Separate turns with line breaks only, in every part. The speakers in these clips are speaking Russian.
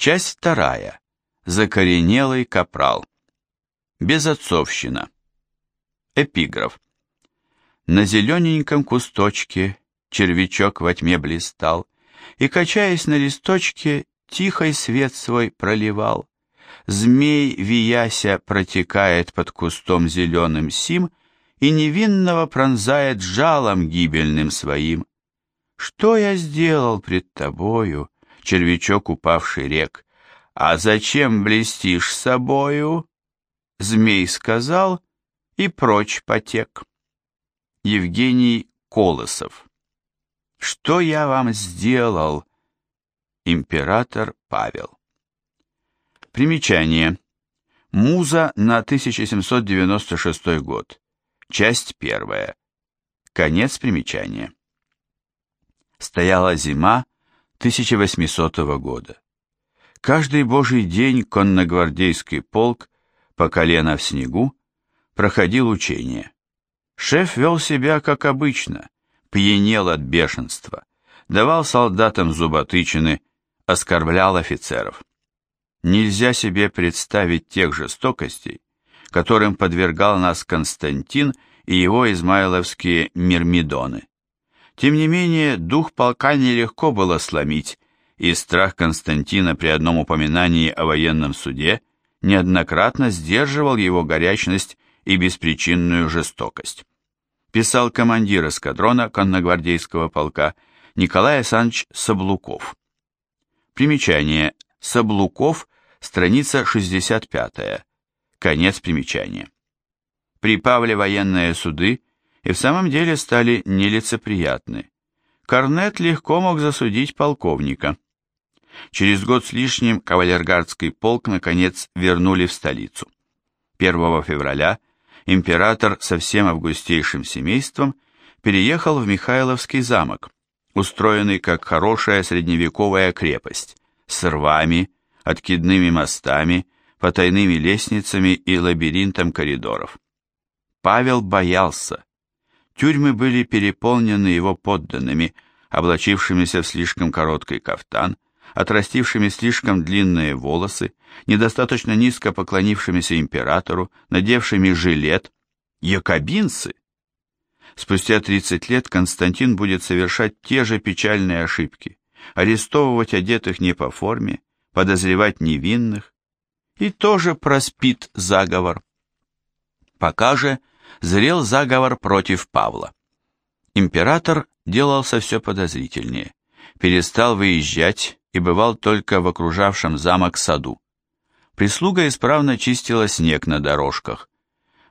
Часть вторая. Закоренелый капрал. Безотцовщина. Эпиграф. На зелененьком кусточке червячок во тьме блистал, и, качаясь на листочке, тихой свет свой проливал. Змей, вияся, протекает под кустом зеленым сим и невинного пронзает жалом гибельным своим. Что я сделал пред тобою, червячок упавший рек? А зачем блестишь собою? Змей сказал и прочь потек. Евгений Колосов Что я вам сделал, император Павел? Примечание. Муза на 1796 год. Часть первая. Конец примечания. Стояла зима 1800 года. Каждый божий день конногвардейский полк по колено в снегу проходил учение. Шеф вел себя как обычно, пьянел от бешенства, давал солдатам зуботычины, оскорблял офицеров. Нельзя себе представить тех жестокостей, которым подвергал нас Константин и его измайловские мирмидоны. Тем не менее, дух полка нелегко было сломить, и страх Константина при одном упоминании о военном суде неоднократно сдерживал его горячность и беспричинную жестокость. Писал командир эскадрона конногвардейского полка Николай Александрович Саблуков. Примечание. Саблуков страница 65, конец примечания. При Павле военные суды и в самом деле стали нелицеприятны. Корнет легко мог засудить полковника. Через год с лишним кавалергардский полк наконец вернули в столицу. 1 февраля император со всем августейшим семейством переехал в Михайловский замок, устроенный как хорошая средневековая крепость, с рвами, откидными мостами, потайными лестницами и лабиринтом коридоров. Павел боялся. Тюрьмы были переполнены его подданными, облачившимися в слишком короткий кафтан, отрастившими слишком длинные волосы, недостаточно низко поклонившимися императору, надевшими жилет, якобинцы. Спустя 30 лет Константин будет совершать те же печальные ошибки, арестовывать одетых не по форме, подозревать невинных, и тоже проспит заговор. Пока же зрел заговор против Павла. Император делался все подозрительнее, перестал выезжать и бывал только в окружавшем замок саду. Прислуга исправно чистила снег на дорожках.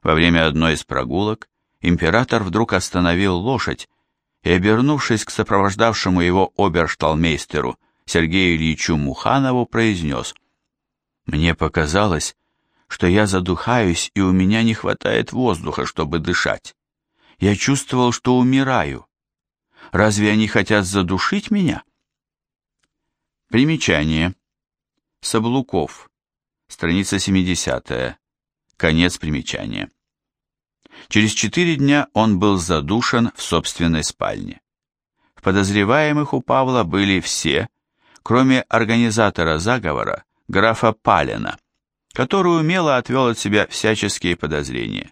Во время одной из прогулок император вдруг остановил лошадь и, обернувшись к сопровождавшему его обершталмейстеру Сергею Ильичу Муханову, произнес «Мне показалось, что я задухаюсь и у меня не хватает воздуха, чтобы дышать. Я чувствовал, что умираю. Разве они хотят задушить меня?» Примечание. Саблуков. Страница 70. Конец примечания. Через четыре дня он был задушен в собственной спальне. В подозреваемых у Павла были все, кроме организатора заговора, графа Палина, который умело отвел от себя всяческие подозрения.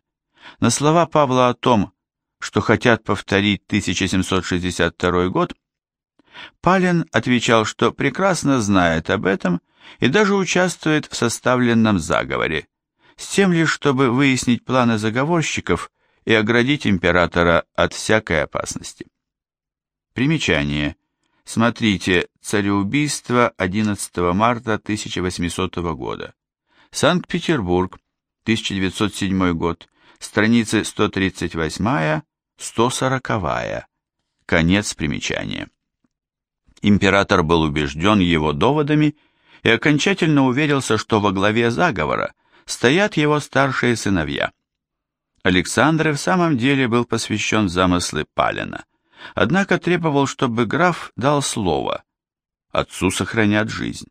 На слова Павла о том, что хотят повторить 1762 год, Палин отвечал, что прекрасно знает об этом и даже участвует в составленном заговоре, с тем лишь, чтобы выяснить планы заговорщиков и оградить императора от всякой опасности. Примечание. Смотрите «Цареубийство 11 марта 1800 года». Санкт-Петербург, 1907 год, страницы 138-140. Конец примечания. Император был убежден его доводами и окончательно уверился, что во главе заговора стоят его старшие сыновья. Александр в самом деле был посвящен замыслы Палина, однако требовал, чтобы граф дал слово. Отцу сохранят жизнь.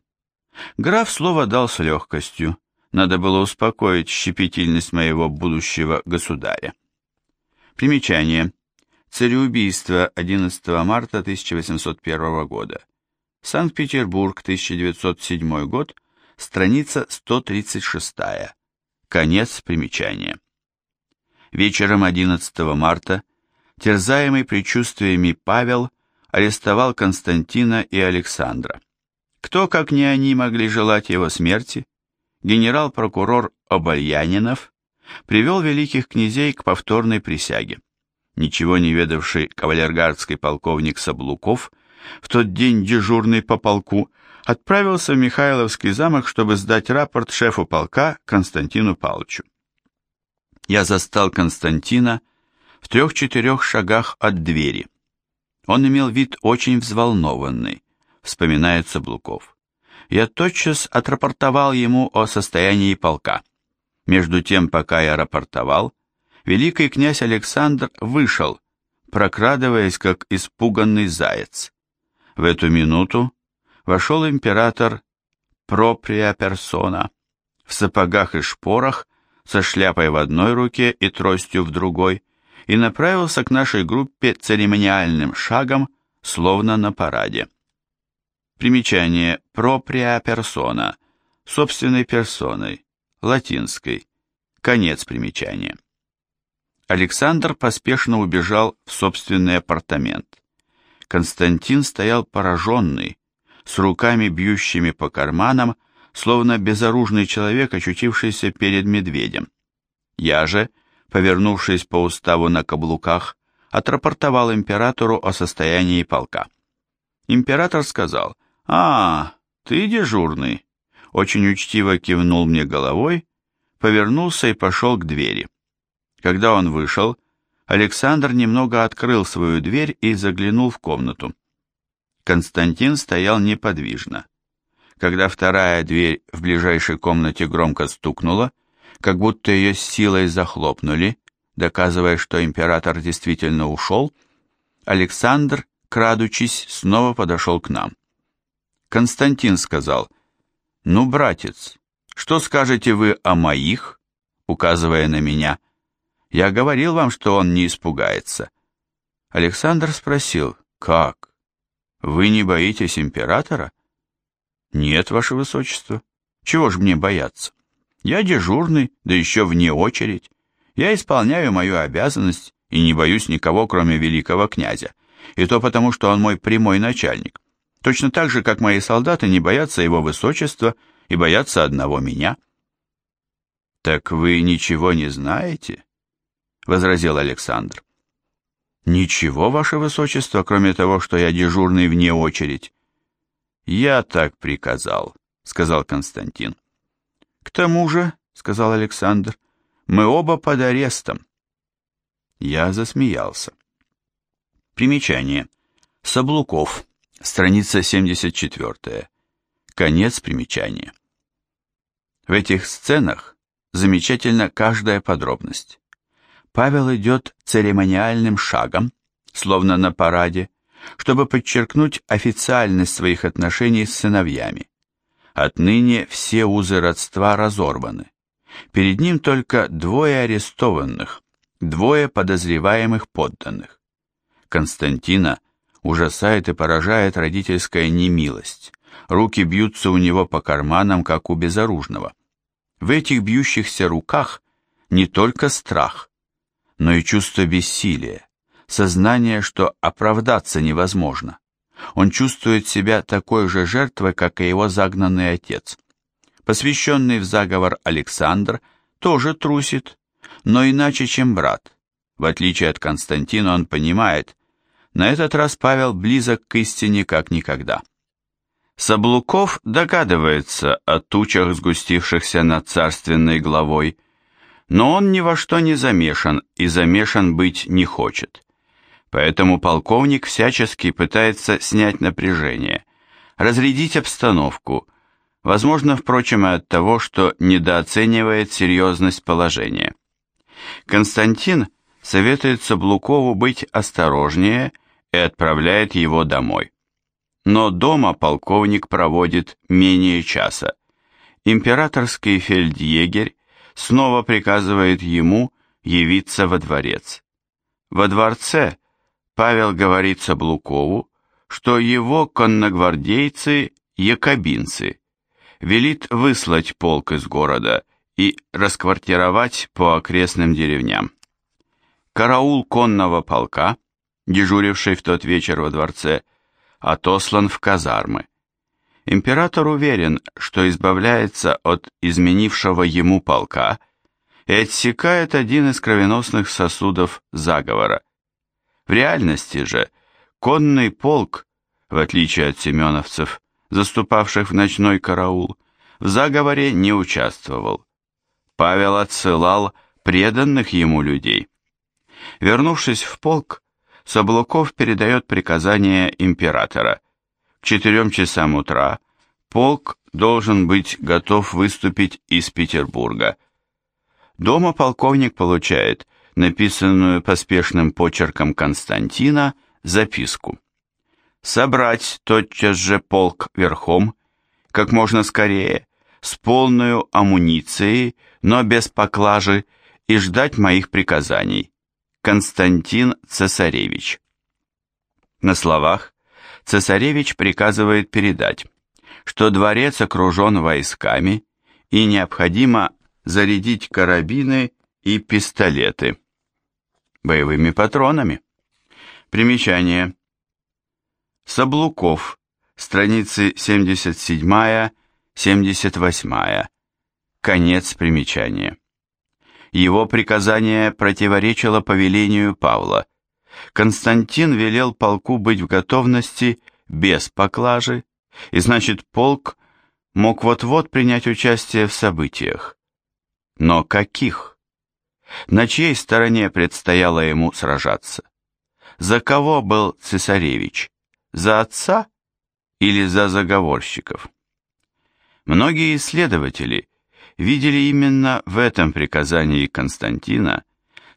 Граф слово дал с легкостью, надо было успокоить щепетильность моего будущего государя. Примечание. Цареубийство 11 марта 1801 года. Санкт-Петербург, 1907 год, страница 136. Конец примечания. Вечером 11 марта, терзаемый предчувствиями Павел, арестовал Константина и Александра. Кто, как не они, могли желать его смерти? Генерал-прокурор Обальянинов привел великих князей к повторной присяге. Ничего не ведавший кавалергардский полковник Саблуков, в тот день дежурный по полку, отправился в Михайловский замок, чтобы сдать рапорт шефу полка Константину Павловичу. Я застал Константина в трех-четырех шагах от двери. Он имел вид очень взволнованный, вспоминает Саблуков. Я тотчас отрапортовал ему о состоянии полка. Между тем, пока я рапортовал, великий князь Александр вышел, прокрадываясь, как испуганный заяц. В эту минуту вошел император проприя персона, в сапогах и шпорах, со шляпой в одной руке и тростью в другой, и направился к нашей группе церемониальным шагом, словно на параде. Примечание проприя персона, собственной персоной, латинской, конец примечания. Александр поспешно убежал в собственный апартамент. Константин стоял пораженный, с руками бьющими по карманам, словно безоружный человек, очутившийся перед медведем. Я же, повернувшись по уставу на каблуках, отрапортовал императору о состоянии полка. Император сказал, «А, ты дежурный», очень учтиво кивнул мне головой, повернулся и пошел к двери. Когда он вышел, Александр немного открыл свою дверь и заглянул в комнату. Константин стоял неподвижно. Когда вторая дверь в ближайшей комнате громко стукнула, как будто ее с силой захлопнули, доказывая, что император действительно ушел, Александр, крадучись, снова подошел к нам. Константин сказал, «Ну, братец, что скажете вы о моих?» указывая на меня. Я говорил вам, что он не испугается. Александр спросил, как? Вы не боитесь императора? Нет, ваше высочество. Чего ж мне бояться? Я дежурный, да еще вне очередь. Я исполняю мою обязанность и не боюсь никого, кроме великого князя. И то потому, что он мой прямой начальник. Точно так же, как мои солдаты не боятся его высочества и боятся одного меня. Так вы ничего не знаете? возразил Александр. Ничего, ваше высочество, кроме того, что я дежурный вне очередь. Я так приказал, сказал Константин. К тому же, сказал Александр, мы оба под арестом. Я засмеялся. Примечание. Саблуков. Страница 74. Конец примечания. В этих сценах замечательна каждая подробность. Павел идет церемониальным шагом, словно на параде, чтобы подчеркнуть официальность своих отношений с сыновьями. Отныне все узы родства разорваны. Перед ним только двое арестованных, двое подозреваемых подданных. Константина ужасает и поражает родительская немилость. Руки бьются у него по карманам, как у безоружного. В этих бьющихся руках не только страх, но и чувство бессилия, сознание, что оправдаться невозможно. Он чувствует себя такой же жертвой, как и его загнанный отец. Посвященный в заговор Александр тоже трусит, но иначе, чем брат. В отличие от Константина, он понимает, на этот раз Павел близок к истине как никогда. Саблуков догадывается о тучах, сгустившихся над царственной главой, но он ни во что не замешан и замешан быть не хочет. Поэтому полковник всячески пытается снять напряжение, разрядить обстановку, возможно, впрочем, и от того, что недооценивает серьезность положения. Константин советует Саблукову быть осторожнее и отправляет его домой. Но дома полковник проводит менее часа. Императорский фельдъегерь снова приказывает ему явиться во дворец. Во дворце Павел говорит Саблукову, что его конногвардейцы – якобинцы, велит выслать полк из города и расквартировать по окрестным деревням. Караул конного полка, дежуривший в тот вечер во дворце, отослан в казармы. Император уверен, что избавляется от изменившего ему полка и отсекает один из кровеносных сосудов заговора. В реальности же конный полк, в отличие от семеновцев, заступавших в ночной караул, в заговоре не участвовал. Павел отсылал преданных ему людей. Вернувшись в полк, Соблуков передает приказание императора. К четырем часам утра полк должен быть готов выступить из Петербурга. Дома полковник получает написанную поспешным почерком Константина записку. Собрать тотчас же полк верхом, как можно скорее, с полной амуницией, но без поклажи, и ждать моих приказаний. Константин Цесаревич. На словах цесаревич приказывает передать, что дворец окружен войсками и необходимо зарядить карабины и пистолеты боевыми патронами. Примечание. Соблуков, страницы 77-78, конец примечания. Его приказание противоречило повелению Павла. Константин велел полку быть в готовности без поклажи, и значит полк мог вот-вот принять участие в событиях. Но каких? На чьей стороне предстояло ему сражаться? За кого был цесаревич? За отца или за заговорщиков? Многие исследователи видели именно в этом приказании Константина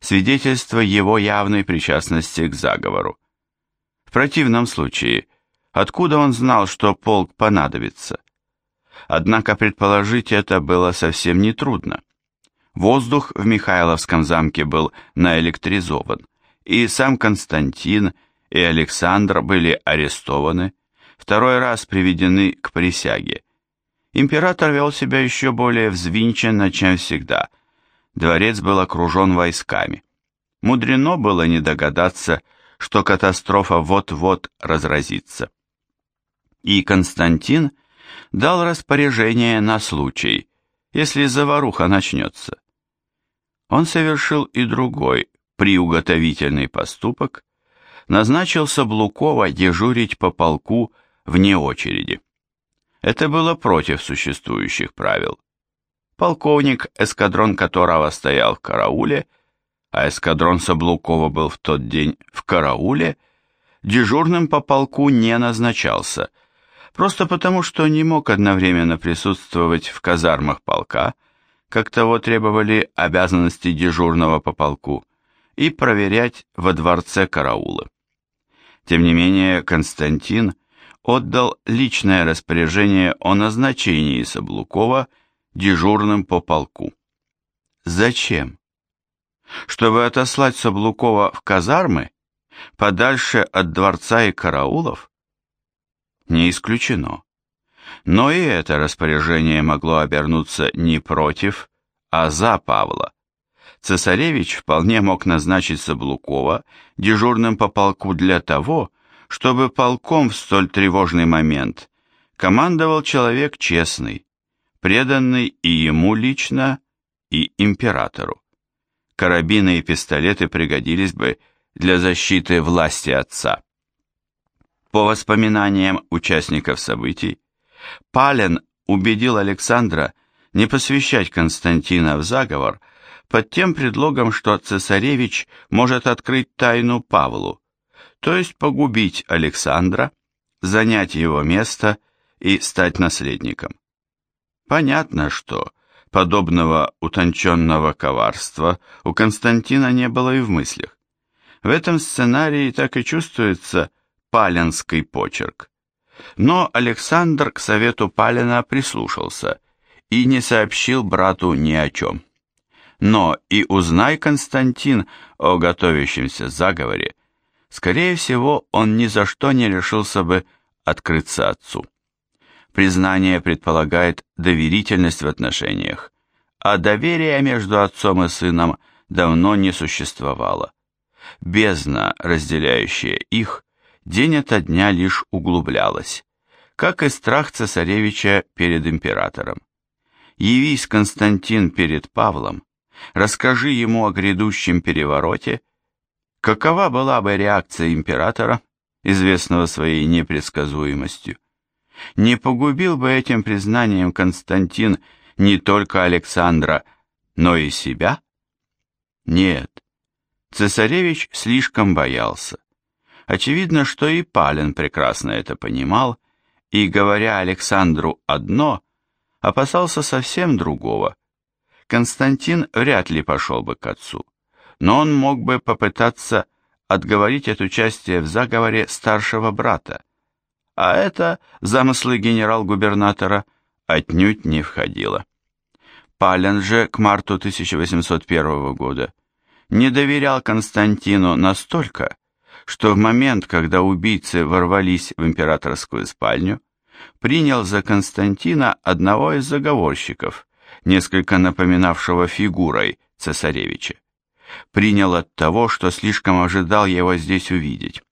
свидетельство его явной причастности к заговору. В противном случае, откуда он знал, что полк понадобится? Однако предположить это было совсем нетрудно. Воздух в Михайловском замке был наэлектризован, и сам Константин и Александр были арестованы, второй раз приведены к присяге. Император вел себя еще более взвинченно, чем всегда. Дворец был окружен войсками. Мудрено было не догадаться, что катастрофа вот-вот разразится. И Константин дал распоряжение на случай, если заваруха начнется. Он совершил и другой приуготовительный поступок, назначил Саблукова дежурить по полку вне очереди. Это было против существующих правил. Полковник, эскадрон которого стоял в карауле, а эскадрон Саблукова был в тот день в карауле, дежурным по полку не назначался, просто потому, что не мог одновременно присутствовать в казармах полка, как того требовали обязанности дежурного по полку, и проверять во дворце караулы. Тем не менее, Константин отдал личное распоряжение о назначении Саблукова дежурным по полку. Зачем? Чтобы отослать Саблукова в казармы, подальше от дворца и караулов? не исключено. Но и это распоряжение могло обернуться не против, а за Павла. Цесаревич вполне мог назначить Саблукова дежурным по полку для того, чтобы полком в столь тревожный момент командовал человек честный, преданный и ему лично, и императору. Карабины и пистолеты пригодились бы для защиты власти отца. По воспоминаниям участников событий, Пален убедил Александра не посвящать Константина в заговор под тем предлогом, что цесаревич может открыть тайну Павлу, то есть погубить Александра, занять его место и стать наследником. Понятно, что подобного утонченного коварства у Константина не было и в мыслях. В этом сценарии так и чувствуется паленский почерк. Но Александр к совету Палина прислушался и не сообщил брату ни о чем. Но и узнай, Константин, о готовящемся заговоре, скорее всего, он ни за что не решился бы открыться отцу. Признание предполагает доверительность в отношениях, а доверия между отцом и сыном давно не существовало. Бездна, разделяющая их, день ото дня лишь углублялась, как и страх цесаревича перед императором. Явись Константин перед Павлом, расскажи ему о грядущем перевороте, какова была бы реакция императора, известного своей непредсказуемостью? Не погубил бы этим признанием Константин не только Александра, но и себя? Нет, цесаревич слишком боялся. Очевидно, что и Палин прекрасно это понимал, и, говоря Александру одно, опасался совсем другого. Константин вряд ли пошел бы к отцу, но он мог бы попытаться отговорить от участия в заговоре старшего брата, а это замыслы генерал-губернатора отнюдь не входило. Пален же к марту 1801 года не доверял Константину настолько, что в момент, когда убийцы ворвались в императорскую спальню, принял за Константина одного из заговорщиков, несколько напоминавшего фигурой цесаревича. Принял от того, что слишком ожидал его здесь увидеть.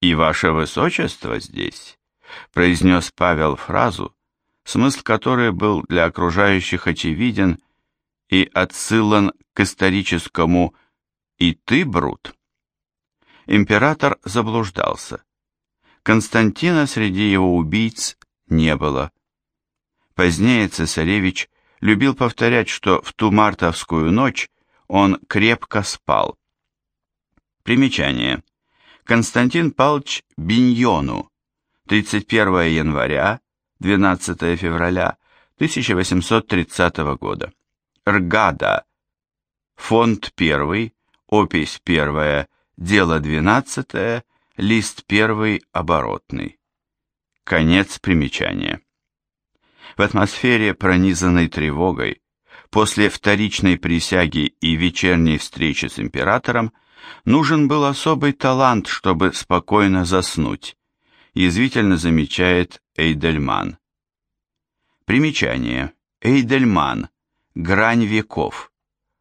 «И ваше высочество здесь», — произнес Павел фразу, смысл которой был для окружающих очевиден и отсылан к историческому «и ты, Брут». Император заблуждался. Константина среди его убийц не было. Позднее цесаревич любил повторять, что в ту мартовскую ночь он крепко спал. Примечание. Константин Павлович Биньону, 31 января, 12 февраля 1830 года. Ргада, фонд 1, опись 1, дело 12, лист 1, оборотный. Конец примечания. В атмосфере, пронизанной тревогой, после вторичной присяги и вечерней встречи с императором, Нужен был особый талант, чтобы спокойно заснуть, язвительно замечает Эйдельман. Примечание. Эйдельман. Грань веков.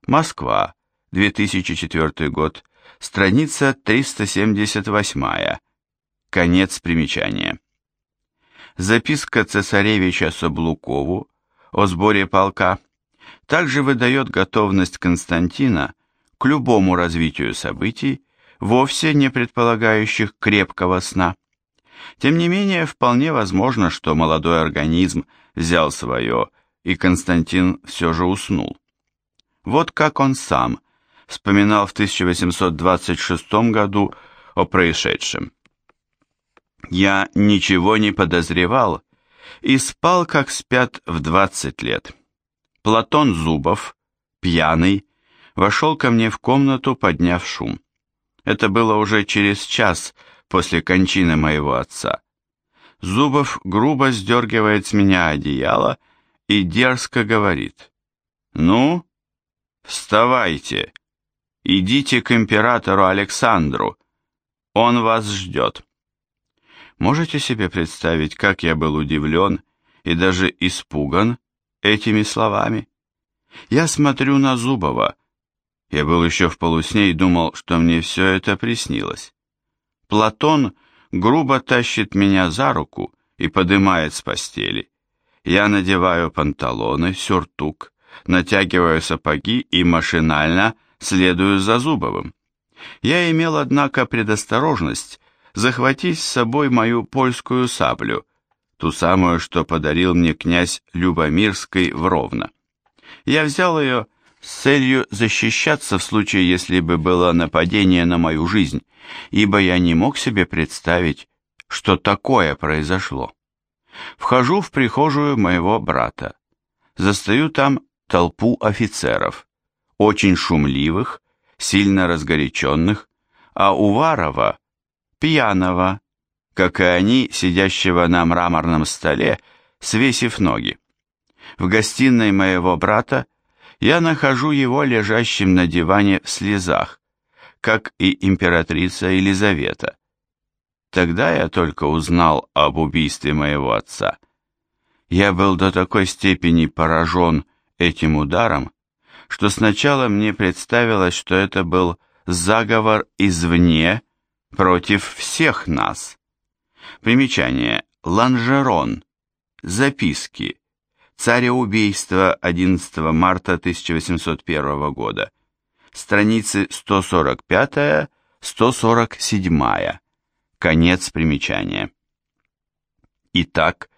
Москва. 2004 год. Страница 378. Конец примечания. Записка цесаревича Соблукову о сборе полка также выдает готовность Константина к любому развитию событий, вовсе не предполагающих крепкого сна. Тем не менее, вполне возможно, что молодой организм взял свое, и Константин все же уснул. Вот как он сам вспоминал в 1826 году о происшедшем. «Я ничего не подозревал и спал, как спят в 20 лет. Платон Зубов, пьяный, вошел ко мне в комнату, подняв шум. Это было уже через час после кончины моего отца. Зубов грубо сдергивает с меня одеяло и дерзко говорит. «Ну, вставайте, идите к императору Александру, он вас ждет». Можете себе представить, как я был удивлен и даже испуган этими словами? Я смотрю на Зубова, я был еще в полусне и думал, что мне все это приснилось. Платон грубо тащит меня за руку и подымает с постели. Я надеваю панталоны, сюртук, натягиваю сапоги и машинально следую за Зубовым. Я имел, однако, предосторожность захватить с собой мою польскую саблю, ту самую, что подарил мне князь Любомирский в Ровно. Я взял ее с целью защищаться в случае, если бы было нападение на мою жизнь, ибо я не мог себе представить, что такое произошло. Вхожу в прихожую моего брата. Застаю там толпу офицеров, очень шумливых, сильно разгоряченных, а Уварова, пьяного, как и они, сидящего на мраморном столе, свесив ноги. В гостиной моего брата я нахожу его лежащим на диване в слезах, как и императрица Елизавета. Тогда я только узнал об убийстве моего отца. Я был до такой степени поражен этим ударом, что сначала мне представилось, что это был заговор извне против всех нас. Примечание. Ланжерон. Записки. Цареубийство 11 марта 1801 года. Страницы 145-147. Конец примечания. Итак,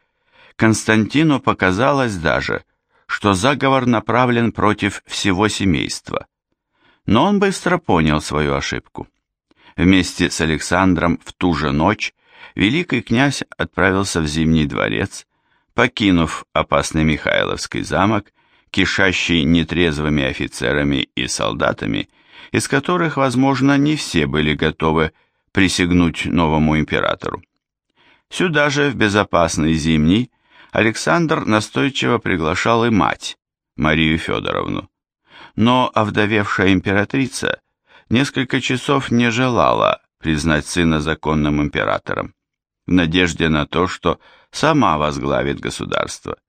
Константину показалось даже, что заговор направлен против всего семейства. Но он быстро понял свою ошибку. Вместе с Александром в ту же ночь великий князь отправился в Зимний дворец, покинув опасный Михайловский замок, кишащий нетрезвыми офицерами и солдатами, из которых, возможно, не все были готовы присягнуть новому императору. Сюда же, в безопасный зимний, Александр настойчиво приглашал и мать, Марию Федоровну. Но овдовевшая императрица несколько часов не желала признать сына законным императором, в надежде на то, что сама возглавит государство.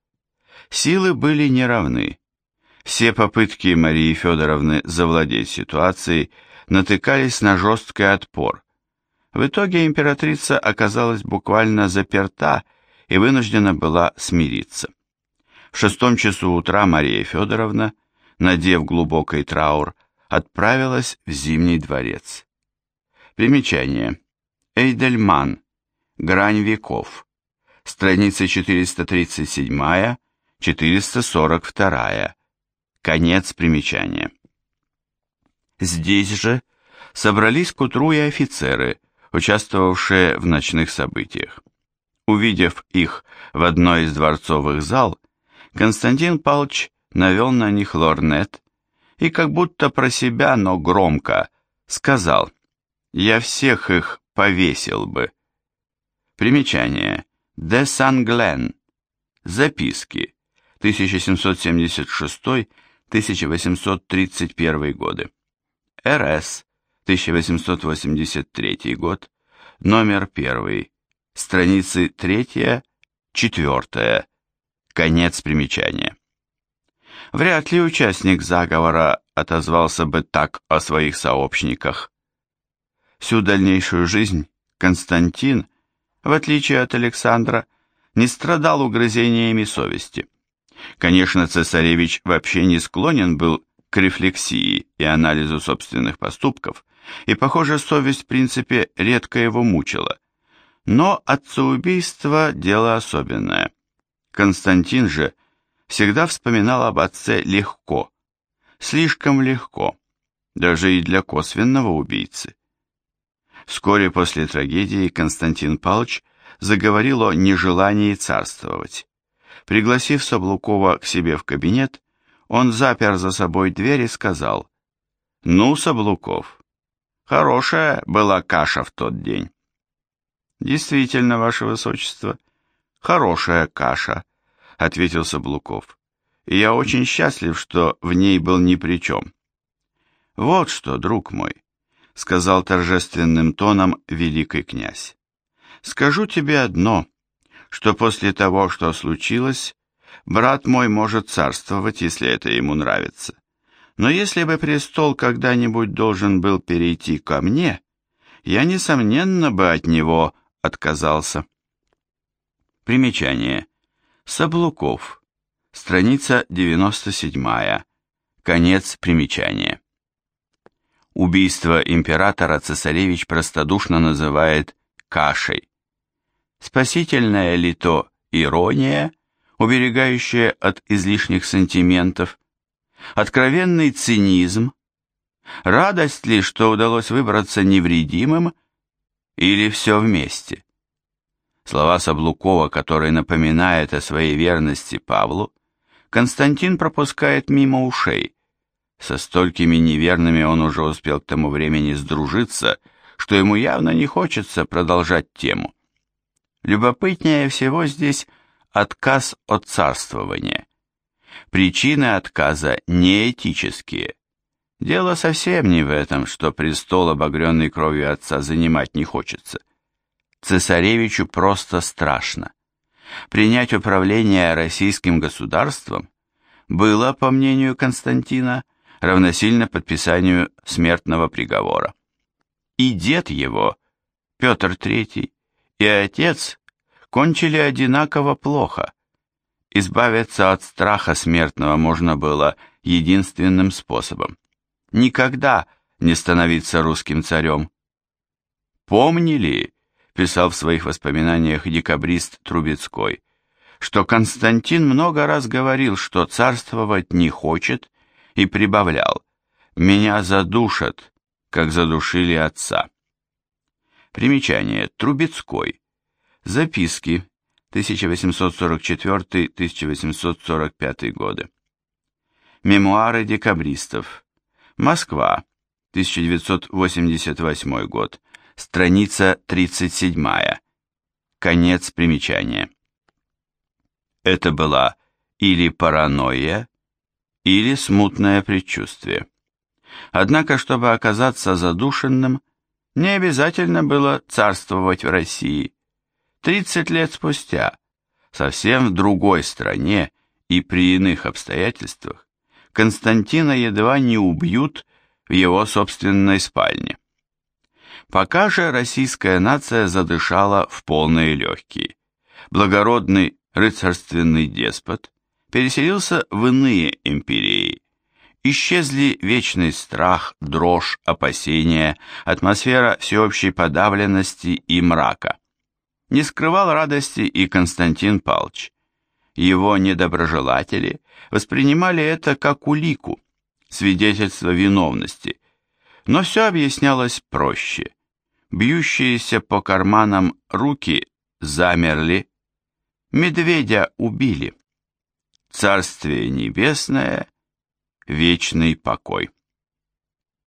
Силы были неравны. Все попытки Марии Федоровны завладеть ситуацией натыкались на жесткий отпор. В итоге императрица оказалась буквально заперта и вынуждена была смириться. В шестом часу утра Мария Федоровна, надев глубокий траур, отправилась в Зимний дворец. Примечание. Эйдельман. Грань веков. Страница 437-442. Конец примечания. Здесь же собрались к утру и офицеры, участвовавшие в ночных событиях. Увидев их в одной из дворцовых зал, Константин Палч навел на них лорнет и как будто про себя, но громко, сказал «Я всех их повесил бы». Примечание. Де Сан-Глен. Записки. 1776-1831 годы. РС. 1883 год. Номер 1 страницы 3, 4, конец примечания. Вряд ли участник заговора отозвался бы так о своих сообщниках. Всю дальнейшую жизнь Константин, в отличие от Александра, не страдал угрызениями совести. Конечно, цесаревич вообще не склонен был к рефлексии и анализу собственных поступков, и, похоже, совесть в принципе редко его мучила – но отцеубийство – дело особенное. Константин же всегда вспоминал об отце легко, слишком легко, даже и для косвенного убийцы. Вскоре после трагедии Константин Павлович заговорил о нежелании царствовать. Пригласив Соблукова к себе в кабинет, он запер за собой дверь и сказал, «Ну, Соблуков, хорошая была каша в тот день». Действительно, ваше высочество, хорошая каша, ответил Соблуков. И я очень счастлив, что в ней был ни при чем. Вот что, друг мой, сказал торжественным тоном великий князь. Скажу тебе одно, что после того, что случилось, брат мой может царствовать, если это ему нравится. Но если бы престол когда-нибудь должен был перейти ко мне, я, несомненно, бы от него отказался. Примечание. Соблуков. Страница 97. Конец примечания. Убийство императора цесаревич простодушно называет кашей. Спасительная ли то ирония, уберегающая от излишних сантиментов, откровенный цинизм, радость ли, что удалось выбраться невредимым или все вместе? Слова Саблукова, который напоминает о своей верности Павлу, Константин пропускает мимо ушей. Со столькими неверными он уже успел к тому времени сдружиться, что ему явно не хочется продолжать тему. Любопытнее всего здесь отказ от царствования. Причины отказа неэтические. Дело совсем не в этом, что престол, обогренный кровью отца, занимать не хочется. Цесаревичу просто страшно. Принять управление российским государством было, по мнению Константина, равносильно подписанию смертного приговора. И дед его, Петр III, и отец кончили одинаково плохо. Избавиться от страха смертного можно было единственным способом. Никогда не становиться русским царем. Помнили, писал в своих воспоминаниях декабрист Трубецкой, что Константин много раз говорил, что царствовать не хочет, и прибавлял «Меня задушат, как задушили отца». Примечание. Трубецкой. Записки. 1844-1845 годы. Мемуары декабристов. Москва. 1988 год. Страница 37. Конец примечания. Это была или паранойя, или смутное предчувствие. Однако, чтобы оказаться задушенным, не обязательно было царствовать в России. Тридцать лет спустя, совсем в другой стране и при иных обстоятельствах, Константина едва не убьют в его собственной спальне. Пока же российская нация задышала в полные легкие. Благородный рыцарственный деспот переселился в иные империи, Исчезли вечный страх, дрожь, опасения, атмосфера всеобщей подавленности и мрака. Не скрывал радости и Константин Палч. Его недоброжелатели воспринимали это как улику, свидетельство виновности, но все объяснялось проще. Бьющиеся по карманам руки замерли, медведя убили. Царствие небесное — вечный покой.